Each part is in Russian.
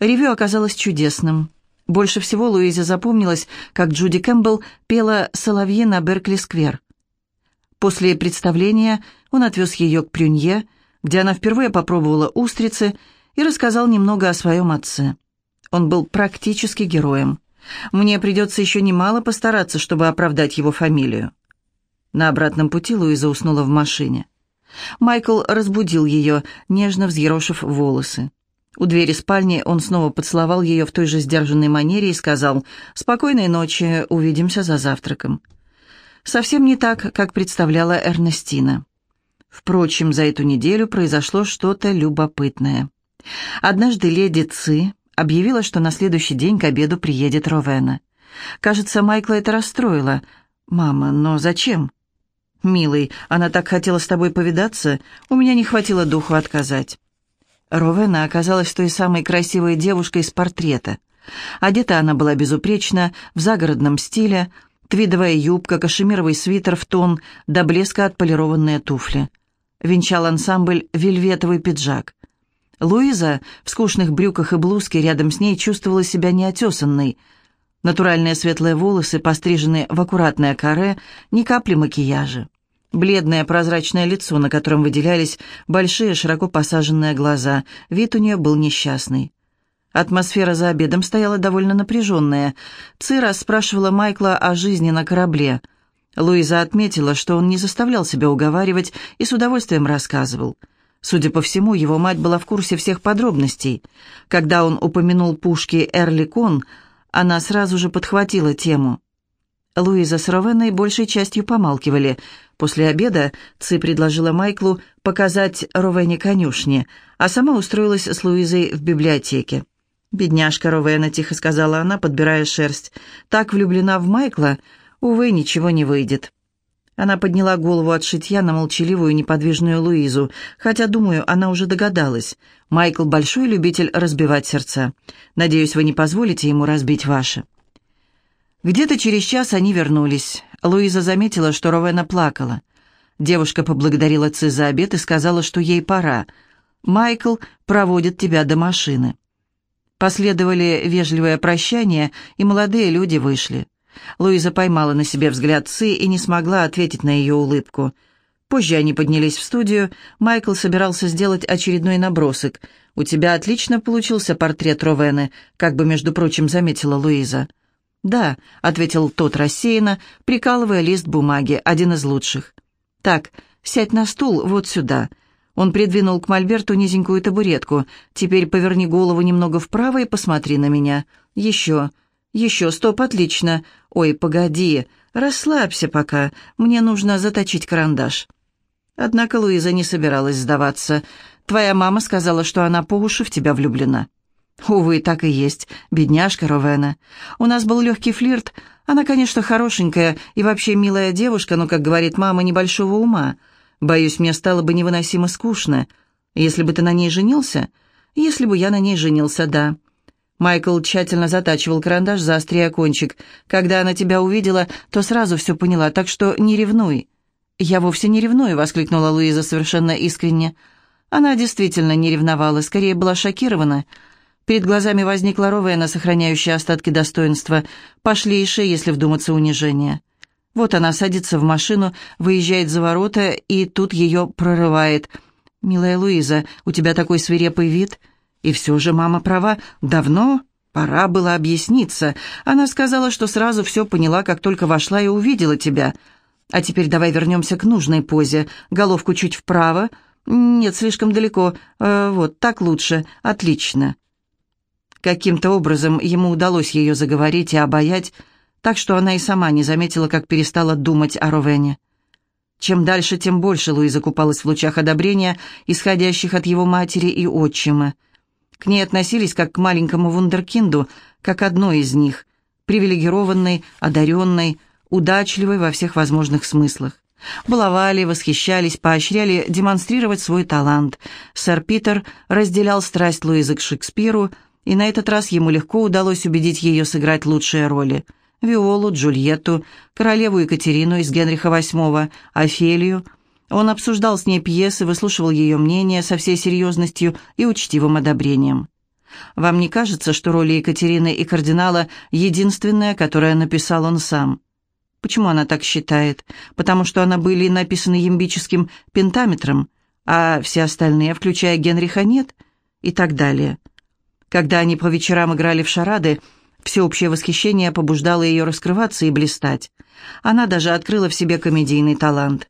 Ревю оказалось чудесным. Больше всего Луизе запомнилось, как Джуди Кэмпбелл пела «Соловьи» на Беркли-сквер. После представления он отвез ее к Прюнье, где она впервые попробовала устрицы, и рассказал немного о своем отце. Он был практически героем. Мне придется еще немало постараться, чтобы оправдать его фамилию. На обратном пути Луиза уснула в машине. Майкл разбудил ее, нежно взъерошив волосы. У двери спальни он снова поцеловал ее в той же сдержанной манере и сказал «Спокойной ночи, увидимся за завтраком». Совсем не так, как представляла Эрнестина. Впрочем, за эту неделю произошло что-то любопытное. Однажды леди Ци объявила, что на следующий день к обеду приедет Ровена. Кажется, Майкла это расстроило. «Мама, но зачем?» «Милый, она так хотела с тобой повидаться, у меня не хватило духу отказать». Ровена оказалась той самой красивой девушкой из портрета. Одета она была безупречно, в загородном стиле, твидовая юбка, кашемировый свитер в тон, до блеска отполированные туфли. Венчал ансамбль вельветовый пиджак. Луиза в скучных брюках и блузке рядом с ней чувствовала себя неотесанной. Натуральные светлые волосы, пострижены в аккуратное каре, ни капли макияжа. Бледное прозрачное лицо, на котором выделялись большие широко посаженные глаза. Вид у нее был несчастный. Атмосфера за обедом стояла довольно напряженная. Цира спрашивала Майкла о жизни на корабле. Луиза отметила, что он не заставлял себя уговаривать и с удовольствием рассказывал. Судя по всему, его мать была в курсе всех подробностей. Когда он упомянул пушки Эрликон, она сразу же подхватила тему. Луиза с Ровеной большей частью помалкивали. После обеда Ци предложила Майклу показать Ровене конюшни, а сама устроилась с Луизой в библиотеке. «Бедняжка Ровена», — тихо сказала она, подбирая шерсть, — «так влюблена в Майкла, увы, ничего не выйдет». Она подняла голову от шитья на молчаливую неподвижную Луизу, хотя, думаю, она уже догадалась. Майкл — большой любитель разбивать сердца. Надеюсь, вы не позволите ему разбить ваше. Где-то через час они вернулись. Луиза заметила, что Ровена плакала. Девушка поблагодарила Ци за обед и сказала, что ей пора. «Майкл проводит тебя до машины». Последовали вежливое прощание, и молодые люди вышли. Луиза поймала на себе взгляд Ци и не смогла ответить на ее улыбку. Позже они поднялись в студию. Майкл собирался сделать очередной набросок. «У тебя отлично получился портрет Ровены», как бы, между прочим, заметила Луиза. «Да», — ответил тот рассеянно, прикалывая лист бумаги, один из лучших. «Так, сядь на стул вот сюда». Он придвинул к Мольберту низенькую табуретку. «Теперь поверни голову немного вправо и посмотри на меня. Еще. Еще. Стоп, отлично. Ой, погоди. Расслабься пока. Мне нужно заточить карандаш». Однако Луиза не собиралась сдаваться. «Твоя мама сказала, что она по уши в тебя влюблена». Увы, так и есть, бедняжка Ровена. У нас был легкий флирт. Она, конечно, хорошенькая и вообще милая девушка, но, как говорит мама, небольшого ума. Боюсь, мне стало бы невыносимо скучно. Если бы ты на ней женился? Если бы я на ней женился, да. Майкл тщательно затачивал карандаш, заостряя кончик. Когда она тебя увидела, то сразу все поняла, так что не ревнуй. «Я вовсе не ревную», — воскликнула Луиза совершенно искренне. Она действительно не ревновала, скорее была шокирована — Перед глазами возникла Ровена, сохраняющая остатки достоинства, пошлейшее, если вдуматься, унижение. Вот она садится в машину, выезжает за ворота, и тут ее прорывает. «Милая Луиза, у тебя такой свирепый вид». И все же мама права. Давно пора было объясниться. Она сказала, что сразу все поняла, как только вошла и увидела тебя. А теперь давай вернемся к нужной позе. Головку чуть вправо. Нет, слишком далеко. Э, вот, так лучше. Отлично. Каким-то образом ему удалось ее заговорить и обаять, так что она и сама не заметила, как перестала думать о Ровене. Чем дальше, тем больше Луиза купалась в лучах одобрения, исходящих от его матери и отчима. К ней относились как к маленькому вундеркинду, как одной из них, привилегированной, одаренной, удачливой во всех возможных смыслах. Баловали, восхищались, поощряли демонстрировать свой талант. Сэр Питер разделял страсть Луизы к Шекспиру, и на этот раз ему легко удалось убедить ее сыграть лучшие роли. Виолу, Джульетту, королеву Екатерину из Генриха VIII, Офелию. Он обсуждал с ней пьесы, выслушивал ее мнение со всей серьезностью и учтивым одобрением. Вам не кажется, что роль Екатерины и кардинала единственная, которая написал он сам? Почему она так считает? Потому что она были написаны ямбическим пентаметром, а все остальные, включая Генриха, нет? И так далее. Когда они по вечерам играли в шарады, всеобщее восхищение побуждало ее раскрываться и блистать. Она даже открыла в себе комедийный талант.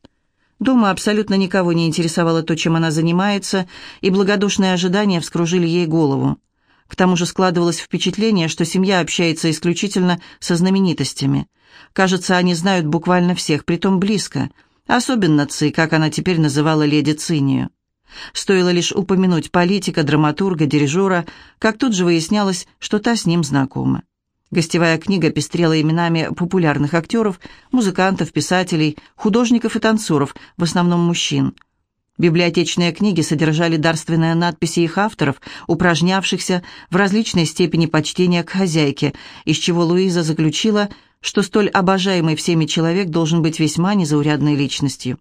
Дома абсолютно никого не интересовало то, чем она занимается, и благодушные ожидания вскружили ей голову. К тому же складывалось впечатление, что семья общается исключительно со знаменитостями. Кажется, они знают буквально всех, притом близко. Особенно Ци, как она теперь называла леди Цинию. Стоило лишь упомянуть политика, драматурга, дирижера, как тут же выяснялось, что та с ним знакома. Гостевая книга пестрела именами популярных актеров, музыкантов, писателей, художников и танцоров, в основном мужчин – Библиотечные книги содержали дарственные надписи их авторов, упражнявшихся в различной степени почтения к хозяйке, из чего Луиза заключила, что столь обожаемый всеми человек должен быть весьма незаурядной личностью.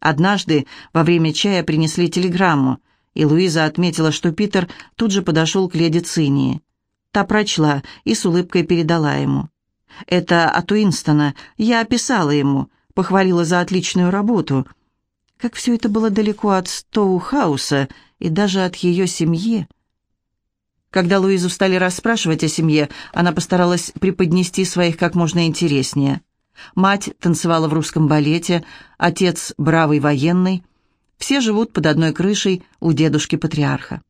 Однажды во время чая принесли телеграмму, и Луиза отметила, что Питер тут же подошел к леди Цинии. Та прочла и с улыбкой передала ему. «Это от Уинстона. Я описала ему, похвалила за отличную работу». Как все это было далеко от Стоухауса и даже от ее семьи. Когда Луизу стали расспрашивать о семье, она постаралась преподнести своих как можно интереснее. Мать танцевала в русском балете, отец – бравый военный. Все живут под одной крышей у дедушки-патриарха.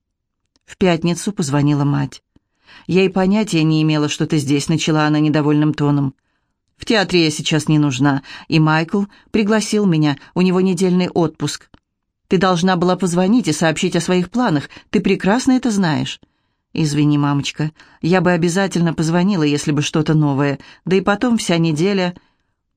В пятницу позвонила мать. Я и понятия не имела, что ты здесь, начала она недовольным тоном. В театре я сейчас не нужна, и Майкл пригласил меня, у него недельный отпуск. Ты должна была позвонить и сообщить о своих планах, ты прекрасно это знаешь. Извини, мамочка, я бы обязательно позвонила, если бы что-то новое, да и потом вся неделя...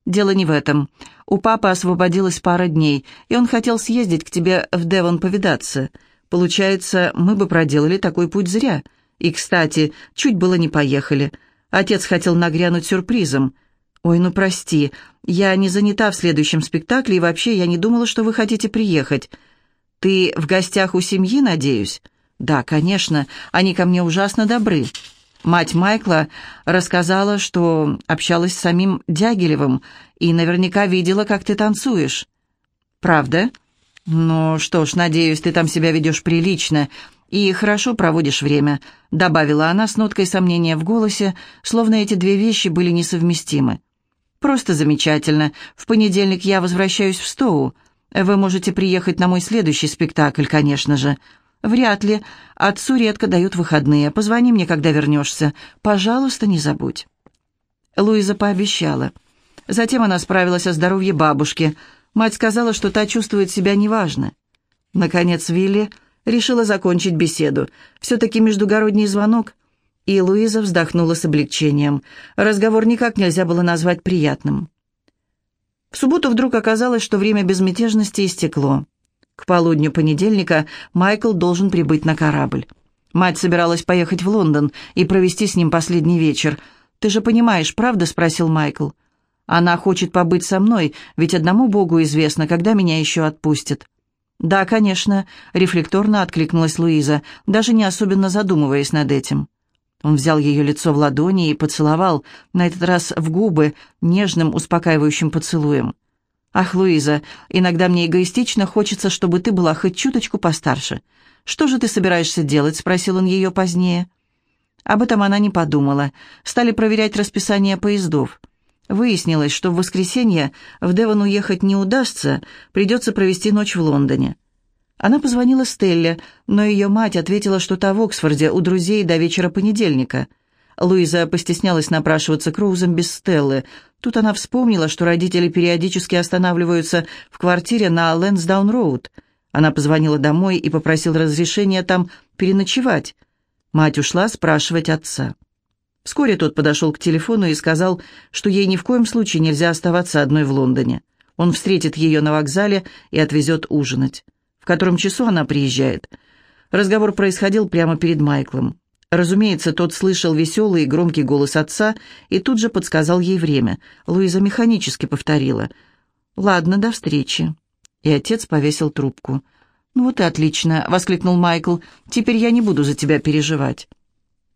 Дело не в этом. У папы освободилась пара дней, и он хотел съездить к тебе в Девон повидаться. Получается, мы бы проделали такой путь зря. И, кстати, чуть было не поехали. Отец хотел нагрянуть сюрпризом. «Ой, ну прости, я не занята в следующем спектакле, и вообще я не думала, что вы хотите приехать. Ты в гостях у семьи, надеюсь?» «Да, конечно, они ко мне ужасно добры». Мать Майкла рассказала, что общалась с самим Дягилевым и наверняка видела, как ты танцуешь. «Правда?» «Ну что ж, надеюсь, ты там себя ведешь прилично и хорошо проводишь время», добавила она с ноткой сомнения в голосе, словно эти две вещи были несовместимы. «Просто замечательно. В понедельник я возвращаюсь в Стоу. Вы можете приехать на мой следующий спектакль, конечно же». «Вряд ли. Отцу редко дают выходные. Позвони мне, когда вернешься. Пожалуйста, не забудь». Луиза пообещала. Затем она справилась о здоровье бабушки. Мать сказала, что та чувствует себя неважно. Наконец Вилли решила закончить беседу. Все-таки междугородний звонок. И Луиза вздохнула с облегчением. Разговор никак нельзя было назвать приятным. В субботу вдруг оказалось, что время безмятежности истекло. К полудню понедельника Майкл должен прибыть на корабль. Мать собиралась поехать в Лондон и провести с ним последний вечер. «Ты же понимаешь, правда?» — спросил Майкл. «Она хочет побыть со мной, ведь одному Богу известно, когда меня еще отпустят». «Да, конечно», — рефлекторно откликнулась Луиза, даже не особенно задумываясь над этим. Он взял ее лицо в ладони и поцеловал, на этот раз в губы, нежным, успокаивающим поцелуем. «Ах, Луиза, иногда мне эгоистично хочется, чтобы ты была хоть чуточку постарше. Что же ты собираешься делать?» — спросил он ее позднее. Об этом она не подумала. Стали проверять расписание поездов. Выяснилось, что в воскресенье в Девон уехать не удастся, придется провести ночь в Лондоне. Она позвонила Стелле, но ее мать ответила, что та в Оксфорде у друзей до вечера понедельника. Луиза постеснялась напрашиваться Кроузом без Стеллы. Тут она вспомнила, что родители периодически останавливаются в квартире на Лэнсдаун-Роуд. Она позвонила домой и попросила разрешения там переночевать. Мать ушла спрашивать отца. Вскоре тот подошел к телефону и сказал, что ей ни в коем случае нельзя оставаться одной в Лондоне. Он встретит ее на вокзале и отвезет ужинать в котором часу она приезжает. Разговор происходил прямо перед Майклом. Разумеется, тот слышал веселый и громкий голос отца и тут же подсказал ей время. Луиза механически повторила. «Ладно, до встречи». И отец повесил трубку. «Ну вот и отлично», — воскликнул Майкл. «Теперь я не буду за тебя переживать».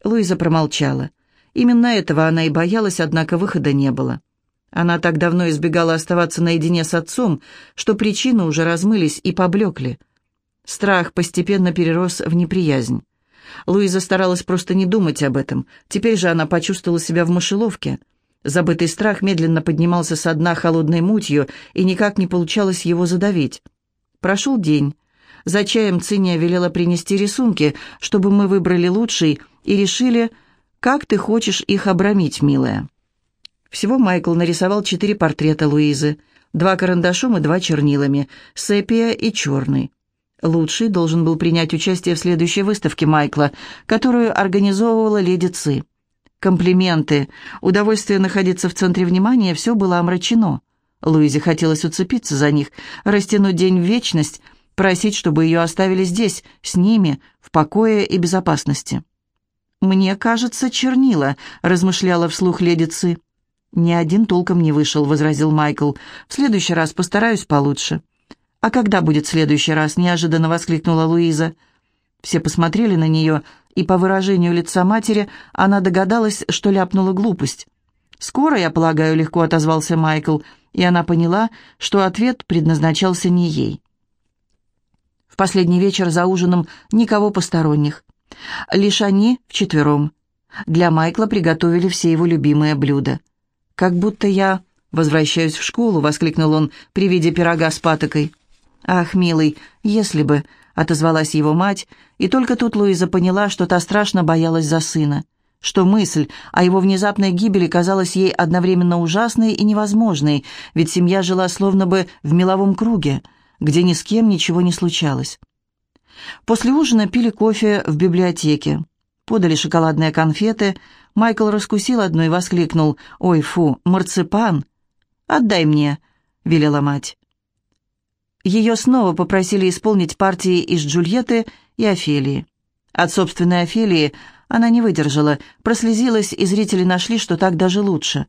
Луиза промолчала. Именно этого она и боялась, однако выхода не было. Она так давно избегала оставаться наедине с отцом, что причины уже размылись и поблекли. Страх постепенно перерос в неприязнь. Луиза старалась просто не думать об этом. Теперь же она почувствовала себя в мышеловке. Забытый страх медленно поднимался со дна холодной мутью, и никак не получалось его задавить. Прошел день. За чаем Циния велела принести рисунки, чтобы мы выбрали лучший, и решили, как ты хочешь их обрамить, милая. Всего Майкл нарисовал четыре портрета Луизы, два карандашом и два чернилами, сепия и черный. Лучший должен был принять участие в следующей выставке Майкла, которую организовывала леди Ци. Комплименты, удовольствие находиться в центре внимания, все было омрачено. Луизе хотелось уцепиться за них, растянуть день в вечность, просить, чтобы ее оставили здесь, с ними, в покое и безопасности. «Мне кажется, чернила», — размышляла вслух леди Ци. «Ни один толком не вышел», — возразил Майкл. «В следующий раз постараюсь получше». «А когда будет следующий раз?» — неожиданно воскликнула Луиза. Все посмотрели на нее, и по выражению лица матери она догадалась, что ляпнула глупость. «Скоро, я полагаю», — легко отозвался Майкл, и она поняла, что ответ предназначался не ей. В последний вечер за ужином никого посторонних. Лишь они вчетвером. Для Майкла приготовили все его любимые блюда. «Как будто я возвращаюсь в школу», — воскликнул он при виде пирога с патокой. «Ах, милый, если бы», — отозвалась его мать, и только тут Луиза поняла, что та страшно боялась за сына, что мысль о его внезапной гибели казалась ей одновременно ужасной и невозможной, ведь семья жила словно бы в меловом круге, где ни с кем ничего не случалось. После ужина пили кофе в библиотеке. Подали шоколадные конфеты. Майкл раскусил одну и воскликнул «Ой, фу, марципан!» «Отдай мне», — велела мать. Ее снова попросили исполнить партии из Джульетты и Офелии. От собственной Офелии она не выдержала, прослезилась, и зрители нашли, что так даже лучше.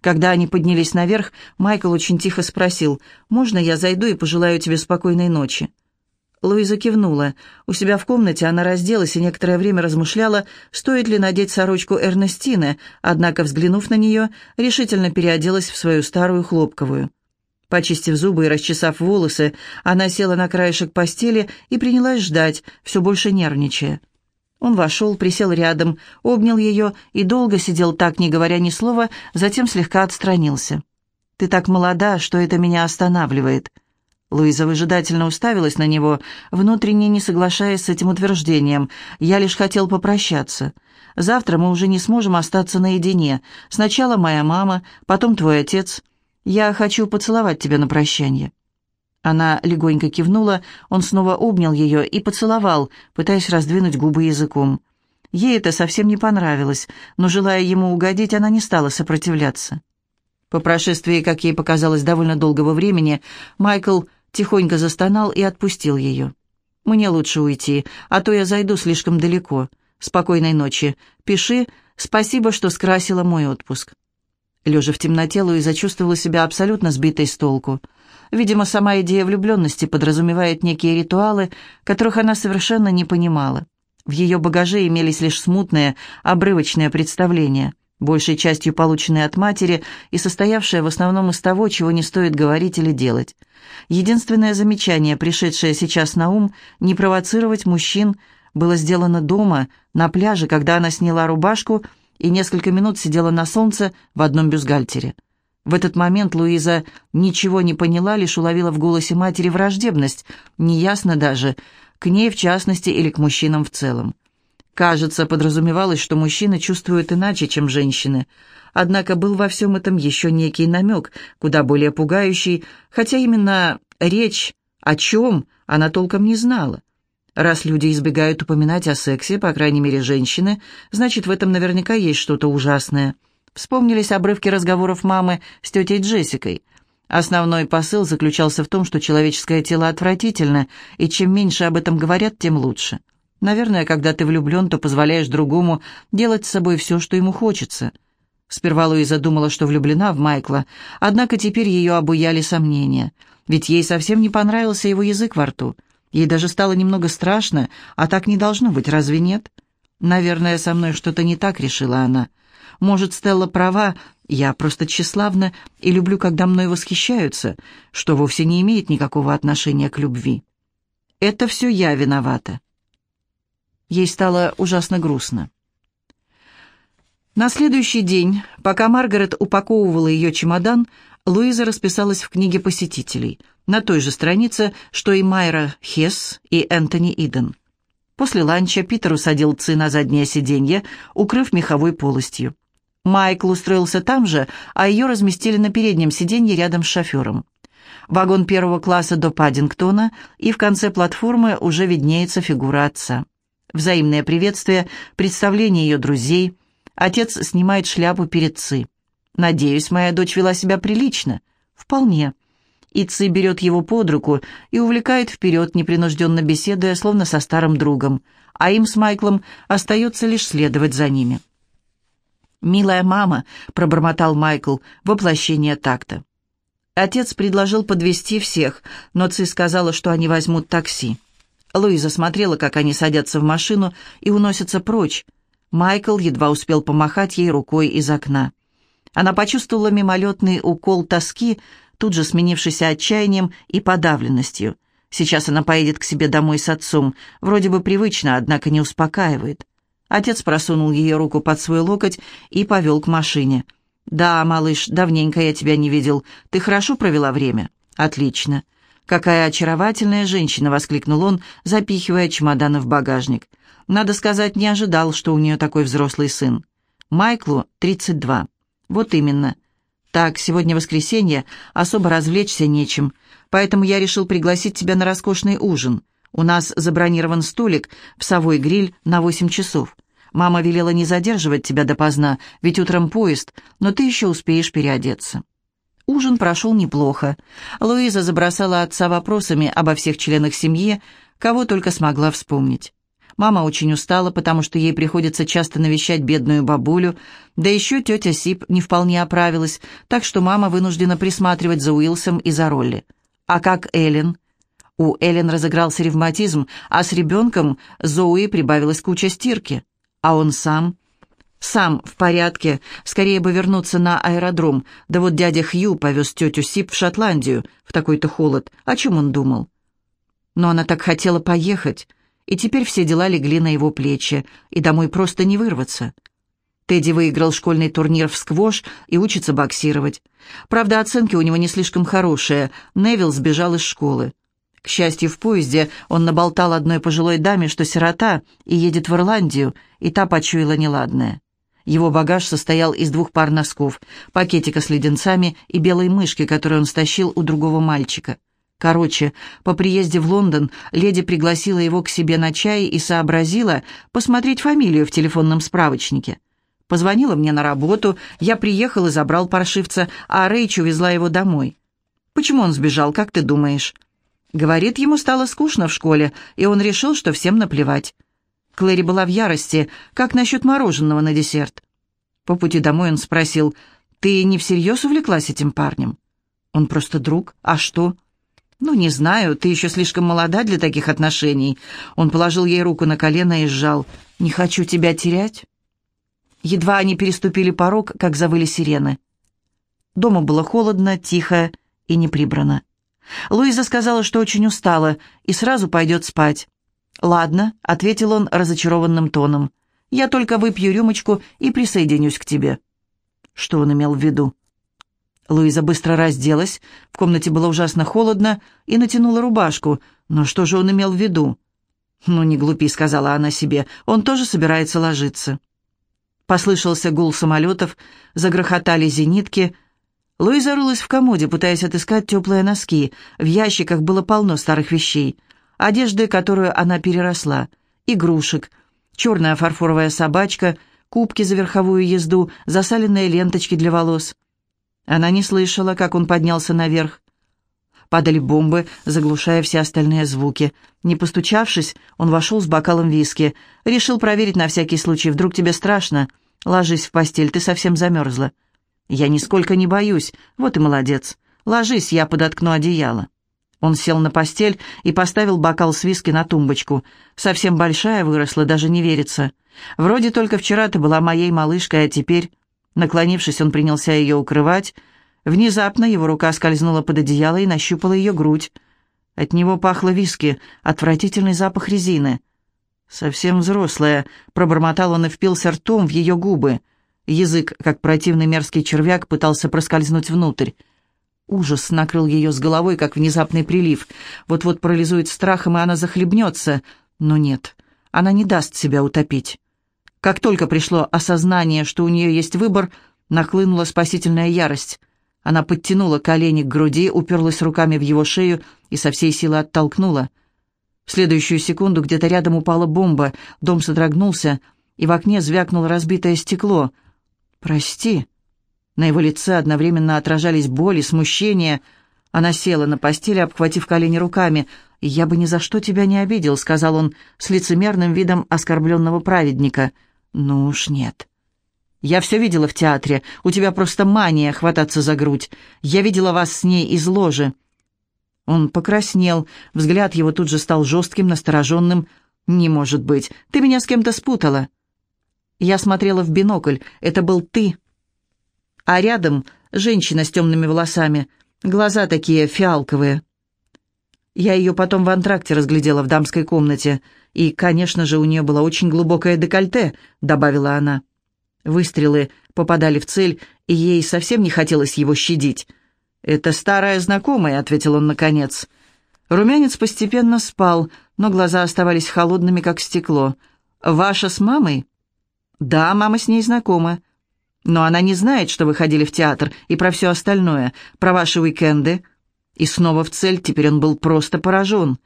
Когда они поднялись наверх, Майкл очень тихо спросил, «Можно я зайду и пожелаю тебе спокойной ночи?» Луиза кивнула. У себя в комнате она разделась и некоторое время размышляла, стоит ли надеть сорочку Эрнестины, однако, взглянув на нее, решительно переоделась в свою старую хлопковую. Почистив зубы и расчесав волосы, она села на краешек постели и принялась ждать, все больше нервничая. Он вошел, присел рядом, обнял ее и долго сидел так, не говоря ни слова, затем слегка отстранился. «Ты так молода, что это меня останавливает». Луиза выжидательно уставилась на него, внутренне не соглашаясь с этим утверждением. «Я лишь хотел попрощаться. Завтра мы уже не сможем остаться наедине. Сначала моя мама, потом твой отец». Я хочу поцеловать тебя на прощание». Она легонько кивнула, он снова обнял ее и поцеловал, пытаясь раздвинуть губы языком. Ей это совсем не понравилось, но, желая ему угодить, она не стала сопротивляться. По прошествии, как ей показалось, довольно долгого времени, Майкл тихонько застонал и отпустил ее. «Мне лучше уйти, а то я зайду слишком далеко. Спокойной ночи. Пиши. Спасибо, что скрасила мой отпуск». Лежа в темноте, Луиза чувствовала себя абсолютно сбитой с толку. Видимо, сама идея влюбленности подразумевает некие ритуалы, которых она совершенно не понимала. В ее багаже имелись лишь смутные, обрывочные представления, большей частью полученные от матери и состоявшие в основном из того, чего не стоит говорить или делать. Единственное замечание, пришедшее сейчас на ум, не провоцировать мужчин, было сделано дома, на пляже, когда она сняла рубашку и несколько минут сидела на солнце в одном бюстгальтере. В этот момент Луиза ничего не поняла, лишь уловила в голосе матери враждебность, неясно даже, к ней в частности или к мужчинам в целом. Кажется, подразумевалось, что мужчины чувствуют иначе, чем женщины. Однако был во всем этом еще некий намек, куда более пугающий, хотя именно речь о чем она толком не знала. Раз люди избегают упоминать о сексе, по крайней мере, женщины, значит, в этом наверняка есть что-то ужасное. Вспомнились обрывки разговоров мамы с тетей Джессикой. Основной посыл заключался в том, что человеческое тело отвратительно, и чем меньше об этом говорят, тем лучше. Наверное, когда ты влюблен, то позволяешь другому делать с собой все, что ему хочется. Сперва Луиза думала, что влюблена в Майкла, однако теперь ее обуяли сомнения, ведь ей совсем не понравился его язык во рту – Ей даже стало немного страшно, а так не должно быть, разве нет? «Наверное, со мной что-то не так», — решила она. «Может, Стелла права, я просто тщеславна и люблю, когда мной восхищаются, что вовсе не имеет никакого отношения к любви. Это все я виновата». Ей стало ужасно грустно. На следующий день, пока Маргарет упаковывала ее чемодан, Луиза расписалась в книге посетителей, на той же странице, что и Майра Хесс и Энтони Иден. После ланча Питер усадил Ци на заднее сиденье, укрыв меховой полостью. Майкл устроился там же, а ее разместили на переднем сиденье рядом с шофером. Вагон первого класса до Паддингтона, и в конце платформы уже виднеется фигура отца. Взаимное приветствие, представление ее друзей. Отец снимает шляпу перед Ци. «Надеюсь, моя дочь вела себя прилично». «Вполне». И Ци берет его под руку и увлекает вперед, непринужденно беседуя, словно со старым другом, а им с Майклом остается лишь следовать за ними. «Милая мама», — пробормотал Майкл, — воплощение такта. Отец предложил подвести всех, но Ци сказала, что они возьмут такси. Луиза смотрела, как они садятся в машину и уносятся прочь. Майкл едва успел помахать ей рукой из окна. Она почувствовала мимолетный укол тоски, тут же сменившийся отчаянием и подавленностью. Сейчас она поедет к себе домой с отцом. Вроде бы привычно, однако не успокаивает. Отец просунул ее руку под свой локоть и повел к машине. «Да, малыш, давненько я тебя не видел. Ты хорошо провела время?» «Отлично». «Какая очаровательная женщина!» — воскликнул он, запихивая чемоданы в багажник. «Надо сказать, не ожидал, что у нее такой взрослый сын. Майклу 32. Вот именно. Так, сегодня воскресенье, особо развлечься нечем, поэтому я решил пригласить тебя на роскошный ужин. У нас забронирован столик в «Совой гриль» на восемь часов. Мама велела не задерживать тебя допоздна, ведь утром поезд, но ты еще успеешь переодеться». Ужин прошел неплохо. Луиза забросала отца вопросами обо всех членах семьи, кого только смогла вспомнить. Мама очень устала, потому что ей приходится часто навещать бедную бабулю, да еще тетя Сип не вполне оправилась, так что мама вынуждена присматривать за Уилсом и за Ролли. А как Эллен? У Эллен разыгрался ревматизм, а с ребенком Зоуи прибавилась куча стирки. А он сам? Сам в порядке, скорее бы вернуться на аэродром. Да вот дядя Хью повез тетю Сип в Шотландию в такой-то холод. О чем он думал? Но она так хотела поехать и теперь все дела легли на его плечи, и домой просто не вырваться. Тедди выиграл школьный турнир в сквош и учится боксировать. Правда, оценки у него не слишком хорошие. Невил сбежал из школы. К счастью, в поезде он наболтал одной пожилой даме, что сирота, и едет в Ирландию, и та почуяла неладное. Его багаж состоял из двух пар носков, пакетика с леденцами и белой мышки, которую он стащил у другого мальчика. Короче, по приезде в Лондон леди пригласила его к себе на чай и сообразила посмотреть фамилию в телефонном справочнике. Позвонила мне на работу, я приехал и забрал паршивца, а Рэйч увезла его домой. Почему он сбежал, как ты думаешь? Говорит, ему стало скучно в школе, и он решил, что всем наплевать. Клэри была в ярости. Как насчет мороженого на десерт? По пути домой он спросил, «Ты не всерьез увлеклась этим парнем?» «Он просто друг. А что?» «Ну, не знаю, ты еще слишком молода для таких отношений». Он положил ей руку на колено и сжал. «Не хочу тебя терять». Едва они переступили порог, как завыли сирены. Дома было холодно, тихо и не прибрано. Луиза сказала, что очень устала и сразу пойдет спать. «Ладно», — ответил он разочарованным тоном. «Я только выпью рюмочку и присоединюсь к тебе». Что он имел в виду? Луиза быстро разделась, в комнате было ужасно холодно, и натянула рубашку. Но что же он имел в виду? «Ну, не глупи», — сказала она себе, — «он тоже собирается ложиться». Послышался гул самолетов, загрохотали зенитки. Луиза рылась в комоде, пытаясь отыскать теплые носки. В ящиках было полно старых вещей. Одежды, которую она переросла. Игрушек. Черная фарфоровая собачка, кубки за верховую езду, засаленные ленточки для волос. Она не слышала, как он поднялся наверх. Падали бомбы, заглушая все остальные звуки. Не постучавшись, он вошел с бокалом виски. Решил проверить на всякий случай. Вдруг тебе страшно? Ложись в постель, ты совсем замерзла. Я нисколько не боюсь. Вот и молодец. Ложись, я подоткну одеяло. Он сел на постель и поставил бокал с виски на тумбочку. Совсем большая выросла, даже не верится. Вроде только вчера ты была моей малышкой, а теперь... Наклонившись, он принялся ее укрывать. Внезапно его рука скользнула под одеяло и нащупала ее грудь. От него пахло виски, отвратительный запах резины. «Совсем взрослая», — пробормотал он и впился ртом в ее губы. Язык, как противный мерзкий червяк, пытался проскользнуть внутрь. Ужас накрыл ее с головой, как внезапный прилив. Вот-вот парализует страхом, и она захлебнется. Но нет, она не даст себя утопить. Как только пришло осознание, что у нее есть выбор, нахлынула спасительная ярость. Она подтянула колени к груди, уперлась руками в его шею и со всей силы оттолкнула. В следующую секунду где-то рядом упала бомба, дом содрогнулся, и в окне звякнуло разбитое стекло. «Прости», на его лице одновременно отражались боль и смущение. Она села на постели, обхватив колени руками. «Я бы ни за что тебя не обидел», — сказал он с лицемерным видом оскорбленного праведника. «Ну уж нет». «Я все видела в театре. У тебя просто мания хвататься за грудь. Я видела вас с ней из ложи». Он покраснел. Взгляд его тут же стал жестким, настороженным. «Не может быть. Ты меня с кем-то спутала». Я смотрела в бинокль. Это был ты а рядом женщина с темными волосами, глаза такие фиалковые. Я ее потом в антракте разглядела в дамской комнате, и, конечно же, у нее было очень глубокое декольте, добавила она. Выстрелы попадали в цель, и ей совсем не хотелось его щадить. «Это старая знакомая», — ответил он наконец. Румянец постепенно спал, но глаза оставались холодными, как стекло. «Ваша с мамой?» «Да, мама с ней знакома. Но она не знает, что вы ходили в театр, и про все остальное, про ваши уикенды. И снова в цель, теперь он был просто поражен.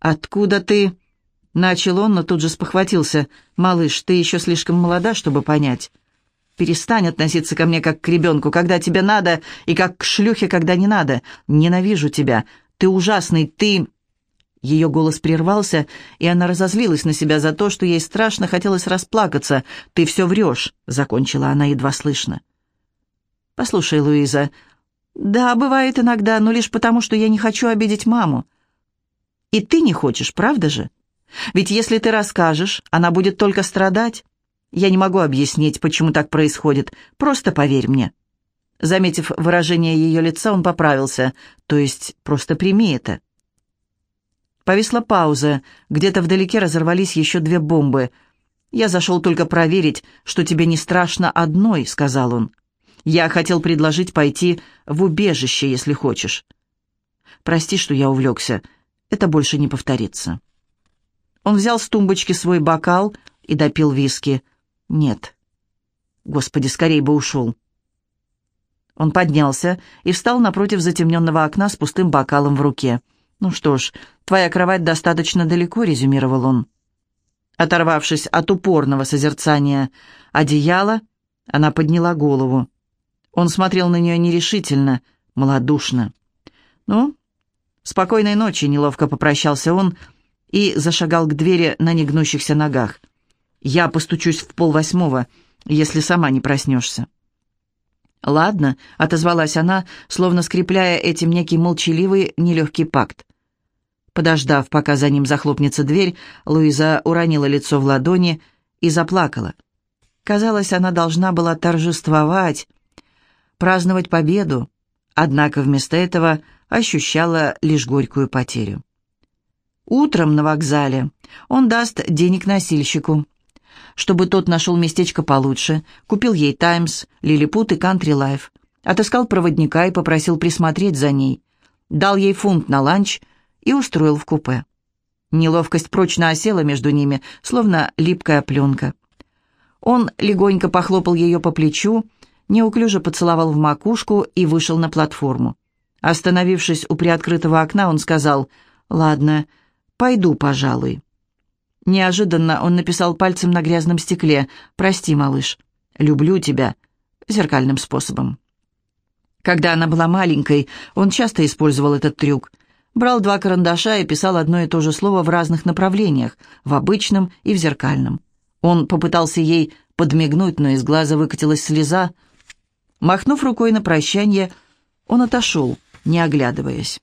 «Откуда ты?» Начал он, но тут же спохватился. «Малыш, ты еще слишком молода, чтобы понять. Перестань относиться ко мне как к ребенку, когда тебе надо, и как к шлюхе, когда не надо. Ненавижу тебя. Ты ужасный, ты...» Ее голос прервался, и она разозлилась на себя за то, что ей страшно хотелось расплакаться. «Ты все врешь», — закончила она едва слышно. «Послушай, Луиза, да, бывает иногда, но лишь потому, что я не хочу обидеть маму. И ты не хочешь, правда же? Ведь если ты расскажешь, она будет только страдать. Я не могу объяснить, почему так происходит, просто поверь мне». Заметив выражение ее лица, он поправился, то есть просто прими это. Повисла пауза. Где-то вдалеке разорвались еще две бомбы. «Я зашел только проверить, что тебе не страшно одной», — сказал он. «Я хотел предложить пойти в убежище, если хочешь». «Прости, что я увлекся. Это больше не повторится». Он взял с тумбочки свой бокал и допил виски. «Нет». «Господи, скорей бы ушел». Он поднялся и встал напротив затемненного окна с пустым бокалом в руке. «Ну что ж, твоя кровать достаточно далеко», — резюмировал он. Оторвавшись от упорного созерцания одеяла, она подняла голову. Он смотрел на нее нерешительно, малодушно. «Ну, спокойной ночи», — неловко попрощался он и зашагал к двери на негнущихся ногах. «Я постучусь в полвосьмого, если сама не проснешься». «Ладно», — отозвалась она, словно скрепляя этим некий молчаливый, нелегкий пакт. Подождав, пока за ним захлопнется дверь, Луиза уронила лицо в ладони и заплакала. Казалось, она должна была торжествовать, праздновать победу, однако вместо этого ощущала лишь горькую потерю. Утром на вокзале он даст денег носильщику, чтобы тот нашел местечко получше, купил ей «Таймс», «Лилипут» и «Country Life», отыскал проводника и попросил присмотреть за ней, дал ей фунт на ланч – и устроил в купе. Неловкость прочно осела между ними, словно липкая пленка. Он легонько похлопал ее по плечу, неуклюже поцеловал в макушку и вышел на платформу. Остановившись у приоткрытого окна, он сказал «Ладно, пойду, пожалуй». Неожиданно он написал пальцем на грязном стекле «Прости, малыш, люблю тебя» зеркальным способом. Когда она была маленькой, он часто использовал этот трюк – брал два карандаша и писал одно и то же слово в разных направлениях, в обычном и в зеркальном. Он попытался ей подмигнуть, но из глаза выкатилась слеза. Махнув рукой на прощание, он отошел, не оглядываясь.